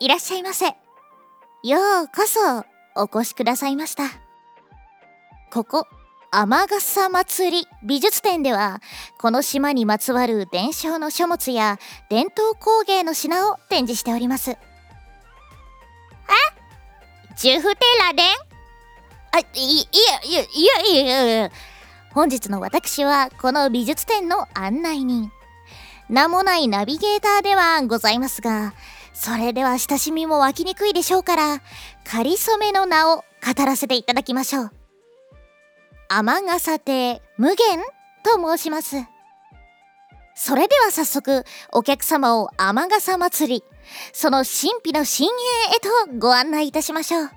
いらっしゃいませ。ようこそお越しくださいました。ここ、天笠祭り美術展では、この島にまつわる伝承の書物や伝統工芸の品を展示しております。あジュフテラデンあ、い、いや、いや、いや、いや、いや、本日の私はこの美術展の案内人。名もないナビゲーターではございますが、それでは親しみも湧きにくいでしょうから、仮初めの名を語らせていただきましょう。天笠亭無限と申します。それでは早速、お客様を天笠祭り、その神秘の深淵へとご案内いたしましょう。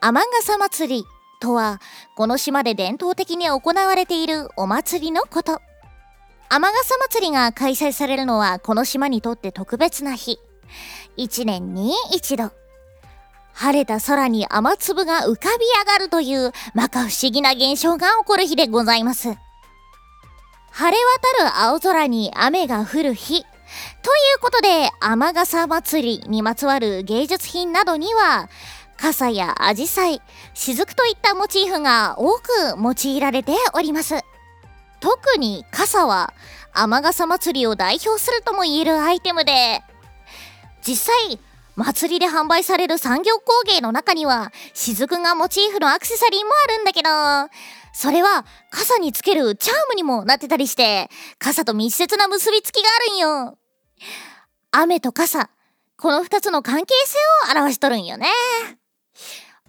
天笠祭りとは、この島で伝統的に行われているお祭りのこと。天笠祭りが開催されるのはこの島にとって特別な日。一年に一度。晴れた空に雨粒が浮かび上がるという摩訶不思議な現象が起こる日でございます。晴れ渡る青空に雨が降る日。ということで、雨傘祭りにまつわる芸術品などには、傘やアジサイ、雫といったモチーフが多く用いられております。特に傘は雨傘祭りを代表するとも言えるアイテムで実際祭りで販売される産業工芸の中には雫がモチーフのアクセサリーもあるんだけどそれは傘につけるチャームにもなってたりして傘と密接な結びつきがあるんよ。雨と傘この2つの関係性を表しとるんよね。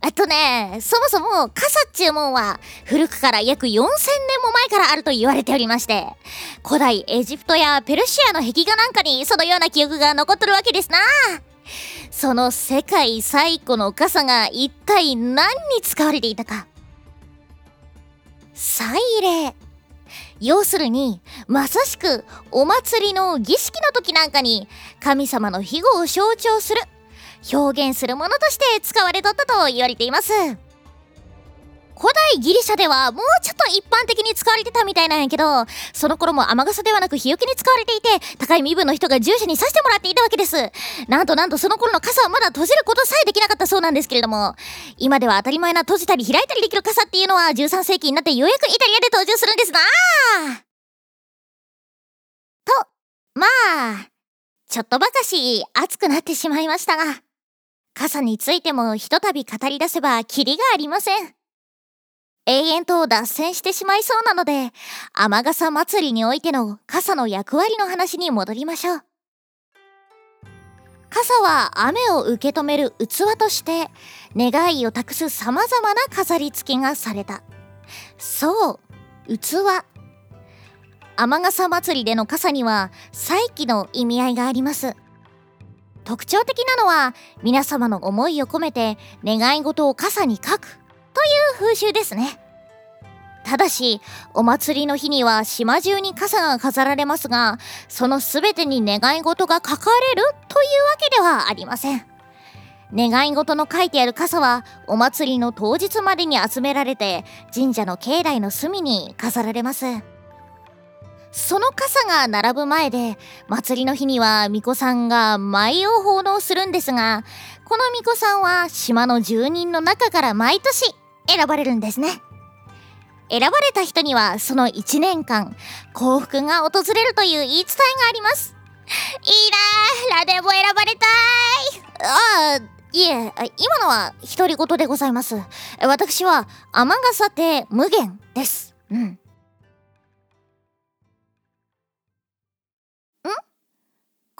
えっとね、そもそも傘っちゅうもんは古くから約4000年も前からあると言われておりまして、古代エジプトやペルシアの壁画なんかにそのような記憶が残っとるわけですな。その世界最古の傘が一体何に使われていたか。祭礼。要するに、まさしくお祭りの儀式の時なんかに神様の庇護を象徴する表現するものとして使われとったと言われています。古代ギリシャではもうちょっと一般的に使われてたみたいなんやけどその頃も雨傘ではなく日よけに使われていて高い身分の人が従者にさしてもらっていたわけです。なんとなんとその頃の傘はまだ閉じることさえできなかったそうなんですけれども今では当たり前な閉じたり開いたりできる傘っていうのは13世紀になってようやくイタリアで登場するんですな。とまあちょっとばかし熱くなってしまいましたが。傘についてもひとたび語り出せばキリがありません。永遠と脱線してしまいそうなので、雨傘祭りにおいての傘の役割の話に戻りましょう。傘は雨を受け止める器として願いを託す様々な飾り付けがされた。そう、器。雨傘祭りでの傘には再起の意味合いがあります。特徴的なのは皆様の思いを込めて願い事を傘に書くという風習ですね。ただしお祭りの日には島中に傘が飾られますがその全てに願い事が書かれるというわけではありません。願い事の書いてある傘はお祭りの当日までに集められて神社の境内の隅に飾られます。その傘が並ぶ前で祭りの日には巫女さんが舞を奉納するんですがこの巫女さんは島の住人の中から毎年選ばれるんですね。選ばれた人にはその1年間幸福が訪れるという言い伝えがあります。いいなラデボ選ばれたーい。ああいえ今のは独り言でございます。私は天笠亭無限です。うん。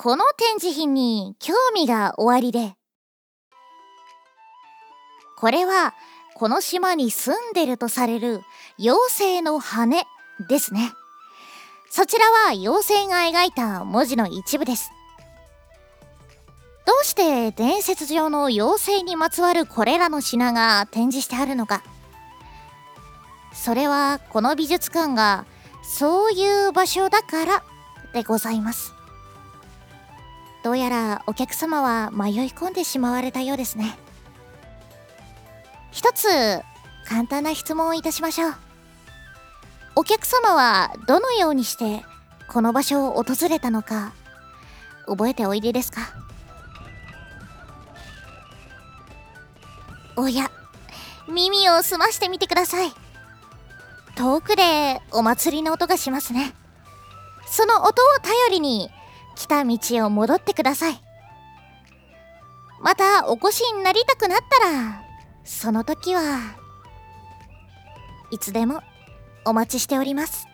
この展示品に興味がおありで。これはこの島に住んでるとされる妖精の羽ですね。そちらは妖精が描いた文字の一部です。どうして伝説上の妖精にまつわるこれらの品が展示してあるのか。それはこの美術館がそういう場所だからでございます。どうやらお客様は迷い込んでしまわれたようですね。一つ簡単な質問をいたしましょう。お客様はどのようにしてこの場所を訪れたのか覚えておいでですか？おや耳を澄ましてみてください。遠くでお祭りの音がしますね。その音を頼りに来た道を戻ってください。またお越しになりたくなったらその時はいつでもお待ちしております。